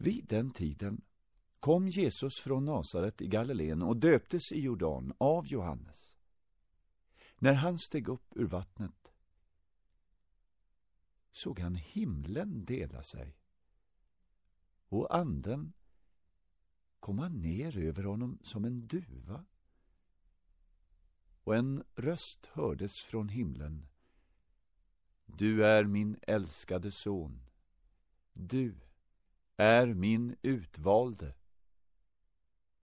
Vid den tiden kom Jesus från Nasaret i Galileen och döptes i Jordan av Johannes. När han steg upp ur vattnet såg han himlen dela sig och anden komma ner över honom som en duva. Och en röst hördes från himlen. Du är min älskade son. Du är min utvalde.